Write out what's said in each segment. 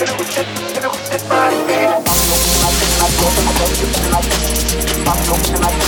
I don't you like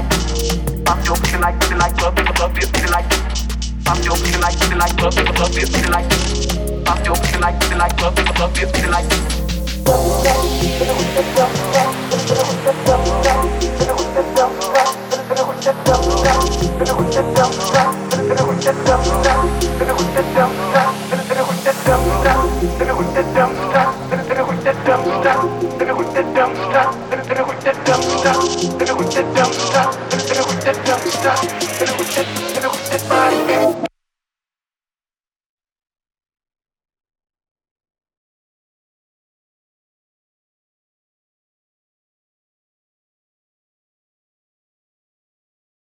like feeling like feeling like love, love this feeling like. I'm still feeling like feeling like love, love this feeling like. I'm still feeling like feeling like love, love this feeling like. Dumb stuff.